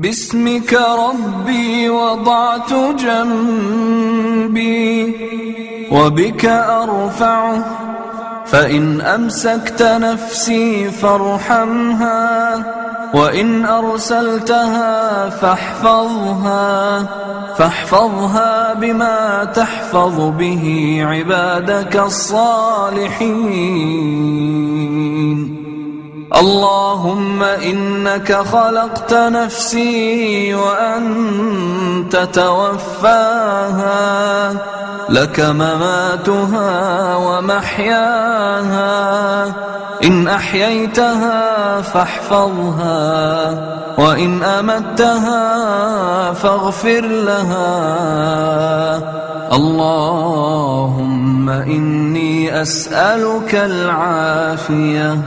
باسمك ربي وضعت جنبي وبك أرفعه فإن أمسكت نفسي فارحمها وإن أرسلتها فاحفظها فاحفظها بما تحفظ به عبادك الصالحين. اللهم إنك خلقت نفسي وأنت توفاها لك مماتها ومحياها. إن أحييتها فاحفظها وإن أمتها فاغفر لها. اللهم إني أسألك العافية.